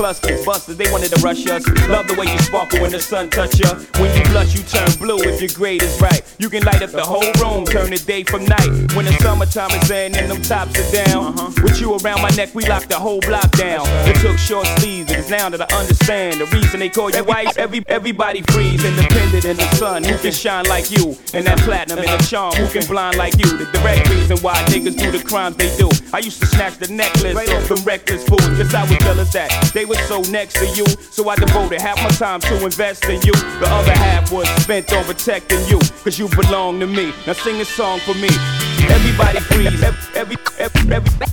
clusters, busters, they wanted to rush us. Love the way you sparkle when the sun touch ya. When you blush, you turn blue if your grade is right. You can light up the whole room, turn the day from night. When the summertime is in and them tops are down. Uh-huh. With you around my neck, we lock the whole block down. It took short sleeves, and it's now that I understand the reason they call you white. Every, everybody freeze, independent in the sun. Who can shine like you? And that platinum in the charm, who can blind like you? The direct reason why niggas do the crimes they do. I used to snatch the necklace off them reckless fools. Just I was jealous that they were so next to you. So I devoted half my time to invest in you. The other half was spent on protecting you. Cause you belong to me. Now sing a song for me. Everybody freeze. Every, every, every, every,